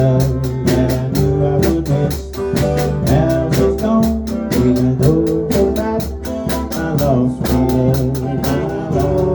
that I knew I would miss. Now it's gone, I lost my love,